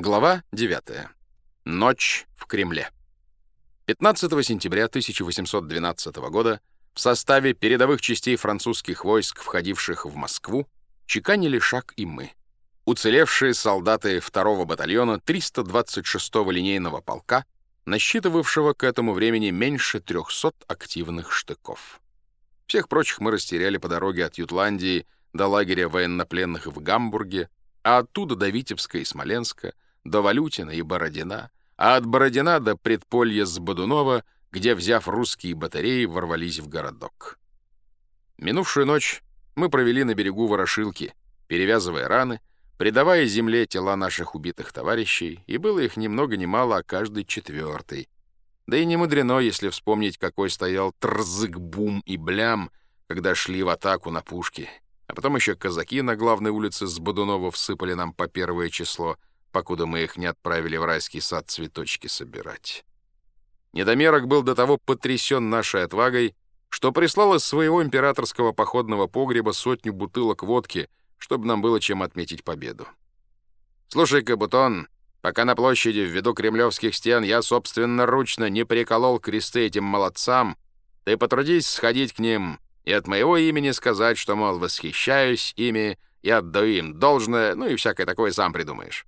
Глава 9. Ночь в Кремле. 15 сентября 1812 года в составе передовых частей французских войск, входивших в Москву, чеканили шаг и мы. Уцелевшие солдаты 2-го батальона 326-го линейного полка, насчитывавшего к этому времени меньше 300 активных штыков. Всех прочих мы растеряли по дороге от Ютландии до лагеря военнопленных в Гамбурге, а оттуда до Витебска и Смоленска — до Валютина и Бородина, а от Бородина до предполья с Бодунова, где, взяв русские батареи, ворвались в городок. Минувшую ночь мы провели на берегу Ворошилки, перевязывая раны, предавая земле тела наших убитых товарищей, и было их ни много ни мало, а каждый четвертый. Да и не мудрено, если вспомнить, какой стоял трзык-бум и блям, когда шли в атаку на пушки. А потом еще казаки на главной улице с Бодунова всыпали нам по первое число — покуда мы их не отправили в райский сад цветочки собирать. Недомерок был до того потрясен нашей отвагой, что прислал из своего императорского походного погреба сотню бутылок водки, чтобы нам было чем отметить победу. «Слушай-ка, Бутон, пока на площади в виду кремлевских стен я собственноручно не приколол кресты этим молодцам, ты потрудись сходить к ним и от моего имени сказать, что, мол, восхищаюсь ими и отдаю им должное, ну и всякое такое сам придумаешь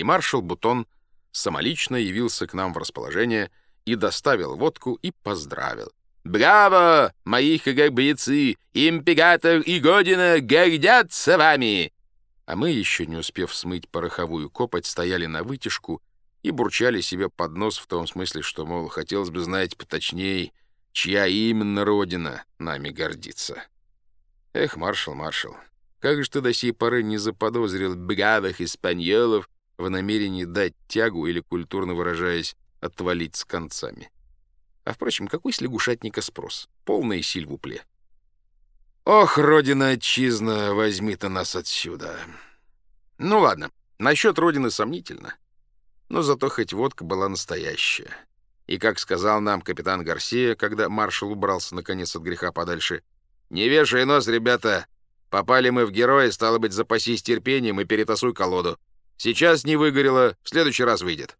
и маршал Бутон самолично явился к нам в расположение и доставил водку и поздравил. «Браво, мои храбрецы! Император и Година гордятся вами!» А мы, еще не успев смыть пороховую копоть, стояли на вытяжку и бурчали себе под нос в том смысле, что, мол, хотелось бы знать поточнее, чья именно родина нами гордится. Эх, маршал, маршал, как же ты до сей поры не заподозрил бравых испаньолов, в намерении дать тягу или, культурно выражаясь, отвалить с концами. А, впрочем, какой с лягушатника спрос? Полное сильвупле. Ох, родина-отчизна, возьми ты нас отсюда. Ну ладно, насчет родины сомнительно. Но зато хоть водка была настоящая. И, как сказал нам капитан Гарсия, когда маршал убрался наконец от греха подальше, «Не вешай нос, ребята! Попали мы в героя, стало быть, запасись терпением и перетасуй колоду. Сейчас не выгорело, в следующий раз выйдет».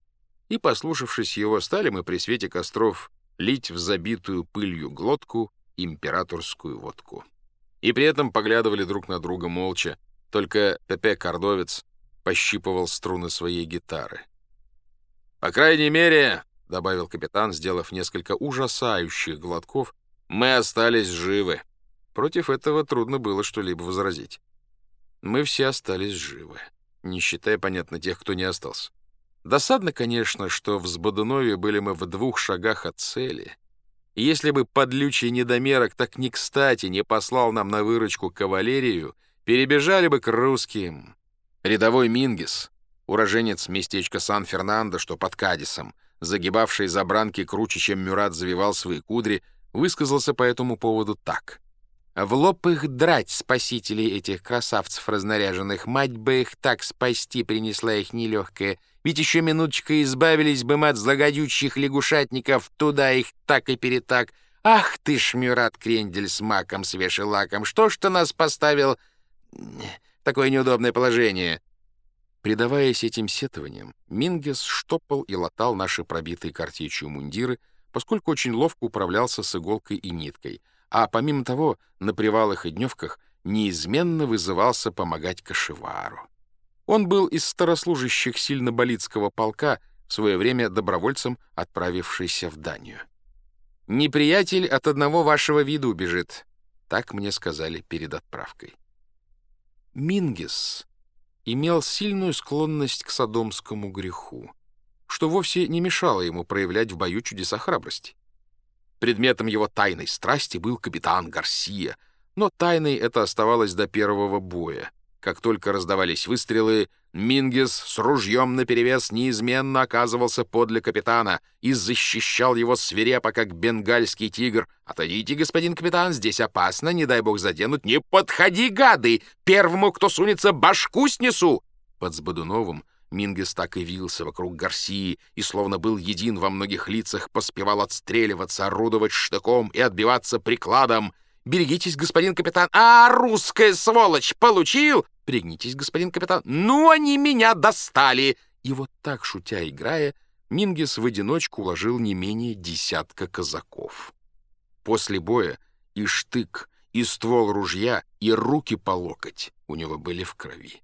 И, послушавшись его, стали мы при свете костров лить в забитую пылью глотку императорскую водку. И при этом поглядывали друг на друга молча, только Пепе Кордовец пощипывал струны своей гитары. «По крайней мере», — добавил капитан, сделав несколько ужасающих глотков, «мы остались живы». Против этого трудно было что-либо возразить. Мы все остались живы не считая, понятно, тех, кто не остался. Досадно, конечно, что в Сбодунове были мы в двух шагах от цели. Если бы подлючий недомерок так не кстати не послал нам на выручку кавалерию, перебежали бы к русским. Рядовой Мингис, уроженец местечка Сан-Фернандо, что под Кадисом, загибавший за бранки круче, чем Мюрат завивал свои кудри, высказался по этому поводу так — в лоб их драть, спасителей этих красавцев разнаряженных. Мать бы их так спасти принесла их нелегкая. Ведь еще минуточка избавились бы мы от злогодючих лягушатников, туда их так и перетак. Ах ты ж, Мюрат Крендель с маком, с вешелаком, что ж ты нас поставил в такое неудобное положение?» Предаваясь этим сетованиям, Мингес штопал и латал наши пробитые картечью мундиры, поскольку очень ловко управлялся с иголкой и ниткой — а помимо того, на привалах и дневках неизменно вызывался помогать кошевару. Он был из старослужащих сильноболицкого полка, в свое время добровольцем, отправившийся в Данию. «Неприятель от одного вашего вида убежит», — так мне сказали перед отправкой. Мингис имел сильную склонность к садомскому греху, что вовсе не мешало ему проявлять в бою чудеса храбрости. Предметом его тайной страсти был капитан Гарсия, но тайной это оставалось до первого боя. Как только раздавались выстрелы, Мингес с ружьем наперевес неизменно оказывался подле капитана и защищал его свирепо, как бенгальский тигр. «Отойдите, господин капитан, здесь опасно, не дай бог заденут». «Не подходи, гады! Первому, кто сунется, башку снесу!» Под Сбодуновым Мингес так и вился вокруг Гарсии и, словно был един во многих лицах, поспевал отстреливаться, орудовать штыком и отбиваться прикладом. «Берегитесь, господин капитан!» «А, русская сволочь! Получил!» «Пригнитесь, господин капитан!» «Ну, они меня достали!» И вот так, шутя играя, Мингис в одиночку уложил не менее десятка казаков. После боя и штык, и ствол ружья, и руки по локоть у него были в крови.